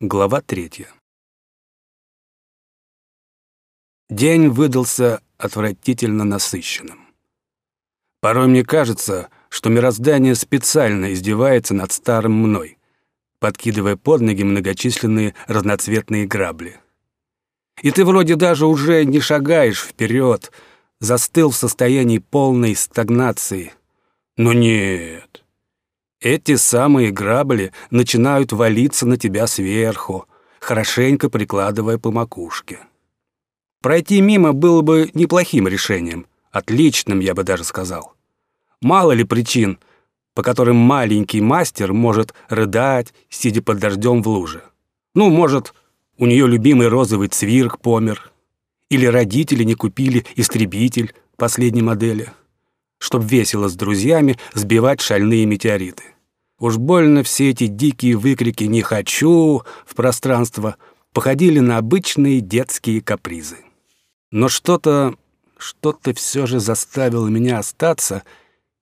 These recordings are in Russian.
Глава третья. День выдался отвратительно насыщенным. Порой мне кажется, что мироздание специально издевается над старым мной, подкидывая под ноги многочисленные разноцветные грабли. И ты вроде даже уже не шагаешь вперед, застыл в состоянии полной стагнации. Но нет, эти самые грабли начинают валиться на тебя сверху, хорошенько прикладывая по макушке. Пройти мимо было бы неплохим решением, отличным, я бы даже сказал. Мало ли причин, по которым маленький мастер может рыдать, сидя под дождем в луже. Ну, может, у нее любимый розовый цвирк помер, или родители не купили истребитель последней модели чтоб весело с друзьями сбивать шальные метеориты. Уж больно все эти дикие выкрики «не хочу» в пространство походили на обычные детские капризы. Но что-то, что-то все же заставило меня остаться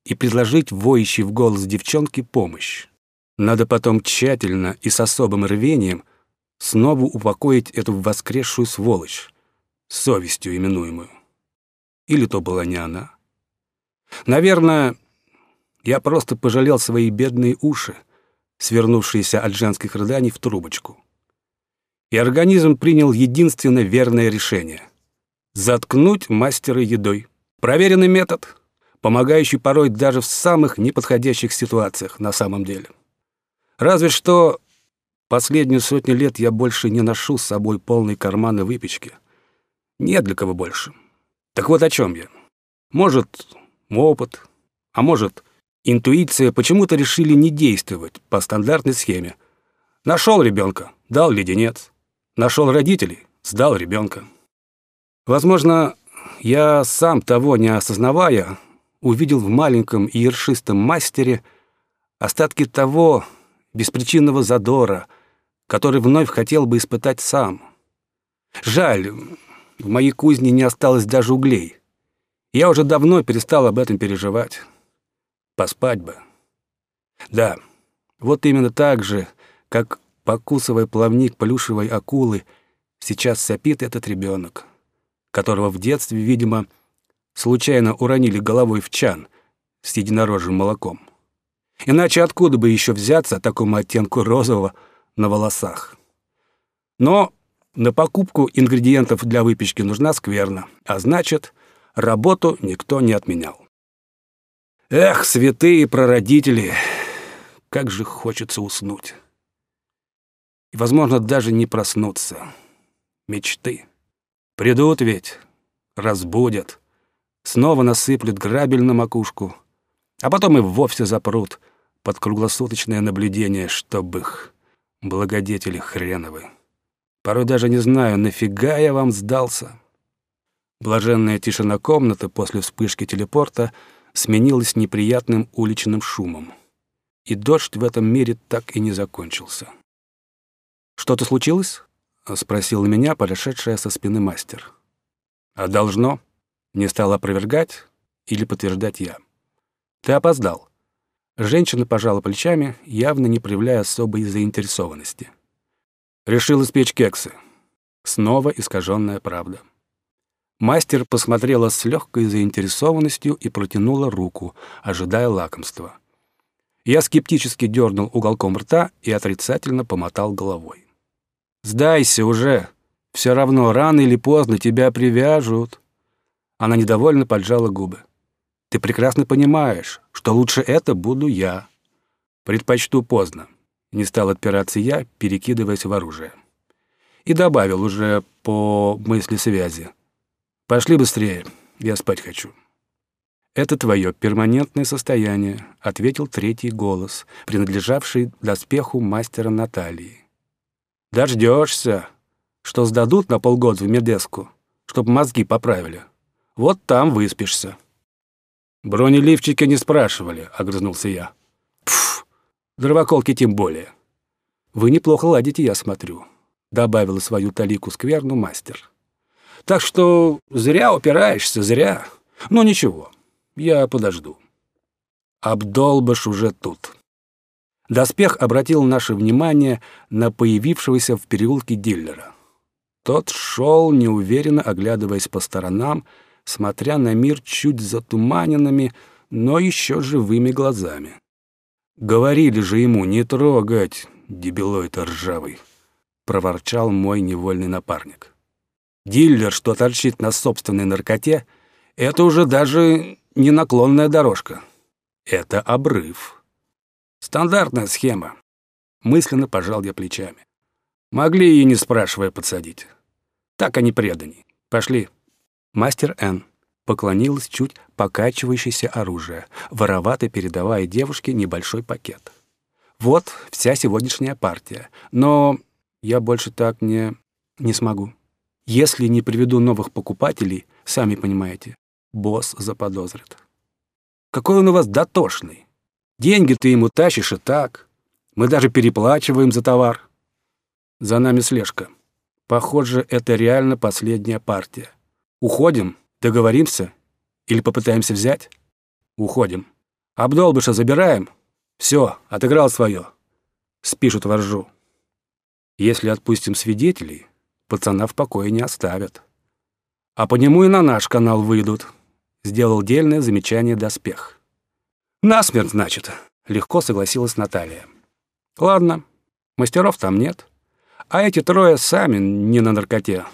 и предложить воющей в голос девчонке помощь. Надо потом тщательно и с особым рвением снова упокоить эту воскресшую сволочь, совестью именуемую. Или то была не она. Наверное, я просто пожалел свои бедные уши, свернувшиеся от женских рыданий в трубочку. И организм принял единственно верное решение — заткнуть мастера едой. Проверенный метод, помогающий порой даже в самых неподходящих ситуациях на самом деле. Разве что последнюю сотню лет я больше не ношу с собой полные карманы выпечки. Нет для кого больше. Так вот о чем я. Может, опыт, а может, интуиция почему-то решили не действовать по стандартной схеме. Нашел ребенка, дал леденец. Нашел родителей, сдал ребенка. Возможно, я сам того не осознавая, увидел в маленьком и ершистом мастере остатки того беспричинного задора, который вновь хотел бы испытать сам. Жаль, в моей кузне не осталось даже углей. Я уже давно перестал об этом переживать. Поспать бы. Да, вот именно так же, как, покусывая плавник плюшевой акулы, сейчас сопит этот ребенок, которого в детстве, видимо, случайно уронили головой в чан с единорожьим молоком. Иначе откуда бы еще взяться такому оттенку розового на волосах? Но на покупку ингредиентов для выпечки нужна скверна, а значит — Работу никто не отменял. Эх, святые прародители, как же хочется уснуть. И, возможно, даже не проснуться. Мечты. Придут ведь, разбудят, снова насыплют грабель на макушку, а потом и вовсе запрут под круглосуточное наблюдение, чтобы их благодетели хреновы. Порой даже не знаю, нафига я вам сдался. Блаженная тишина комнаты после вспышки телепорта сменилась неприятным уличным шумом. И дождь в этом мире так и не закончился. «Что-то случилось?» — спросил меня подошедшая со спины мастер. «А должно?» — не стал опровергать или подтверждать я. «Ты опоздал». Женщина пожала плечами, явно не проявляя особой заинтересованности. Решил испечь кексы. Снова искаженная правда. Мастер посмотрела с легкой заинтересованностью и протянула руку, ожидая лакомства. Я скептически дернул уголком рта и отрицательно помотал головой. «Сдайся уже! Все равно рано или поздно тебя привяжут!» Она недовольно поджала губы. «Ты прекрасно понимаешь, что лучше это буду я. Предпочту поздно». Не стал отпираться я, перекидываясь в оружие. И добавил уже по мысли связи. Пошли быстрее, я спать хочу. Это твое перманентное состояние, ответил третий голос, принадлежавший доспеху мастера Натальи. Дождешься, что сдадут на полгода в Медеску, чтоб мозги поправили. Вот там выспишься. Бронеливчики не спрашивали, огрызнулся я. Пф, дровоколки тем более. Вы неплохо ладите, я смотрю, добавила свою талику скверну мастер. Так что зря упираешься, зря. Но ничего, я подожду. Абдолбаш уже тут. Доспех обратил наше внимание на появившегося в переулке дилера. Тот шел, неуверенно оглядываясь по сторонам, смотря на мир чуть затуманенными, но еще живыми глазами. Говорили же ему не трогать, дебилой-то ржавый, проворчал мой невольный напарник. Диллер, что торчит на собственной наркоте, это уже даже не наклонная дорожка. Это обрыв. Стандартная схема. Мысленно пожал я плечами. Могли и не спрашивая подсадить. Так они предани. Пошли. Мастер Н поклонилась чуть покачивающееся оружие, воровато передавая девушке небольшой пакет. «Вот вся сегодняшняя партия. Но я больше так не... не смогу. Если не приведу новых покупателей, сами понимаете, босс заподозрит. Какой он у вас дотошный. Деньги ты ему тащишь и так. Мы даже переплачиваем за товар. За нами слежка. Похоже, это реально последняя партия. Уходим?» Договоримся? Или попытаемся взять? Уходим. Обдолбыша забираем? Все, отыграл свое. Спишут воржу. Если отпустим свидетелей, пацана в покое не оставят. А по нему и на наш канал выйдут. Сделал дельное замечание доспех. Насмерть, значит, легко согласилась Наталья. Ладно, мастеров там нет. А эти трое сами не на наркоте,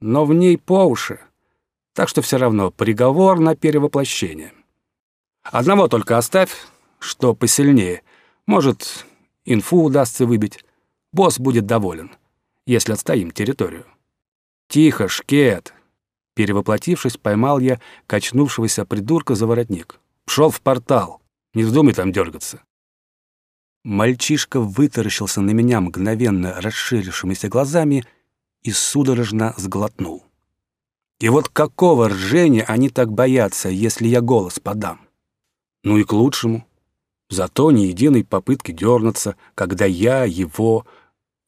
но в ней по уши. Так что все равно приговор на перевоплощение. Одного только оставь, что посильнее. Может, инфу удастся выбить. Босс будет доволен, если отстоим территорию. Тихо, шкет. Перевоплотившись, поймал я качнувшегося придурка за воротник. Пшел в портал. Не вздумай там дергаться. Мальчишка вытаращился на меня мгновенно расширившимися глазами и судорожно сглотнул. И вот какого ржения они так боятся, если я голос подам? Ну и к лучшему. Зато ни единой попытки дернуться, когда я его...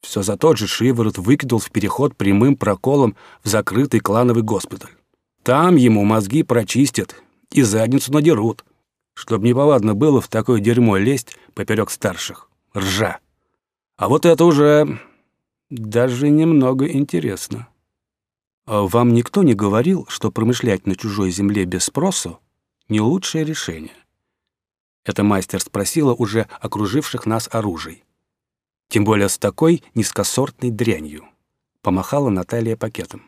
Все за тот же шиворот выкинул в переход прямым проколом в закрытый клановый госпиталь. Там ему мозги прочистят и задницу надерут, чтоб неповадно было в такое дерьмо лезть поперек старших. Ржа. А вот это уже даже немного интересно. А вам никто не говорил, что промышлять на чужой земле без спросу — не лучшее решение? Это мастер спросила уже окруживших нас оружий. Тем более с такой низкосортной дрянью. Помахала Наталья пакетом.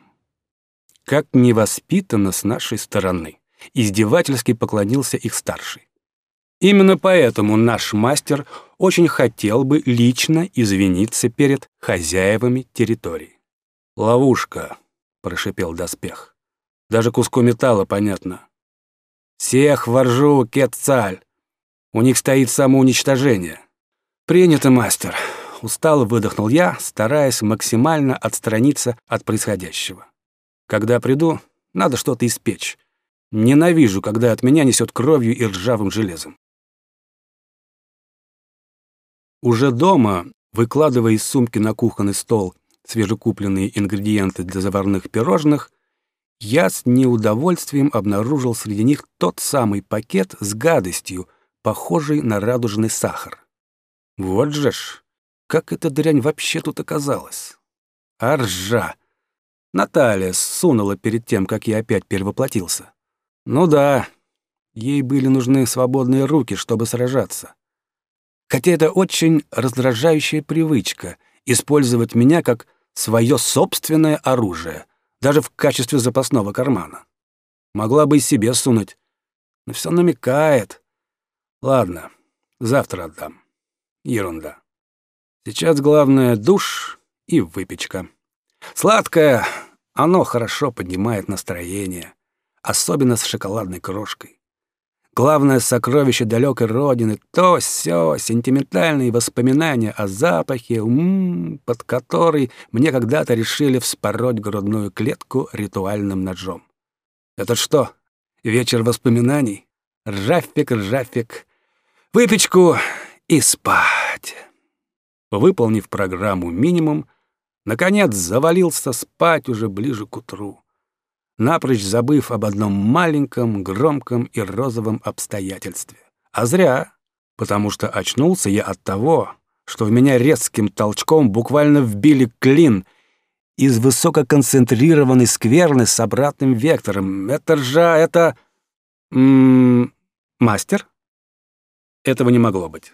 Как невоспитанно с нашей стороны. Издевательски поклонился их старший. Именно поэтому наш мастер очень хотел бы лично извиниться перед хозяевами территории. Ловушка прошипел доспех. Даже куску металла понятно. Всех воржу кетцаль. У них стоит самоуничтожение. Принято, мастер. Устало выдохнул я, стараясь максимально отстраниться от происходящего. Когда приду, надо что-то испечь. Ненавижу, когда от меня несет кровью и ржавым железом. Уже дома, выкладывая из сумки на кухонный стол свежекупленные ингредиенты для заварных пирожных, я с неудовольствием обнаружил среди них тот самый пакет с гадостью, похожий на радужный сахар. Вот же ж, как эта дрянь вообще тут оказалась? А ржа! Наталья сунула перед тем, как я опять перевоплотился. Ну да, ей были нужны свободные руки, чтобы сражаться. Хотя это очень раздражающая привычка — использовать меня как свое собственное оружие, даже в качестве запасного кармана. Могла бы и себе сунуть, но все намекает. Ладно, завтра отдам. Ерунда. Сейчас главное — душ и выпечка. Сладкое, оно хорошо поднимает настроение, особенно с шоколадной крошкой главное сокровище далекой родины, то все сентиментальные воспоминания о запахе, м под который мне когда-то решили вспороть грудную клетку ритуальным ножом. Это что, вечер воспоминаний? Ржавик, ржавик, выпечку и спать. Выполнив программу минимум, наконец завалился спать уже ближе к утру напрочь забыв об одном маленьком, громком и розовом обстоятельстве. А зря. потому что очнулся я от того, что в меня резким толчком буквально вбили клин из высококонцентрированной скверны с обратным вектором. Это ржа, это... М -м, мастер? Этого не могло быть.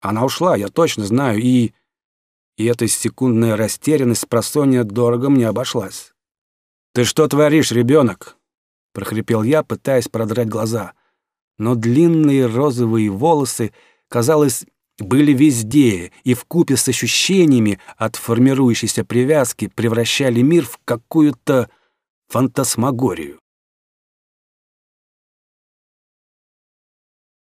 Она ушла, я точно знаю, и... И эта секундная растерянность просонья дорого мне обошлась. «Ты что творишь, ребенок? прохрипел я, пытаясь продрать глаза. Но длинные розовые волосы, казалось, были везде и в купе с ощущениями от формирующейся привязки превращали мир в какую-то фантасмагорию.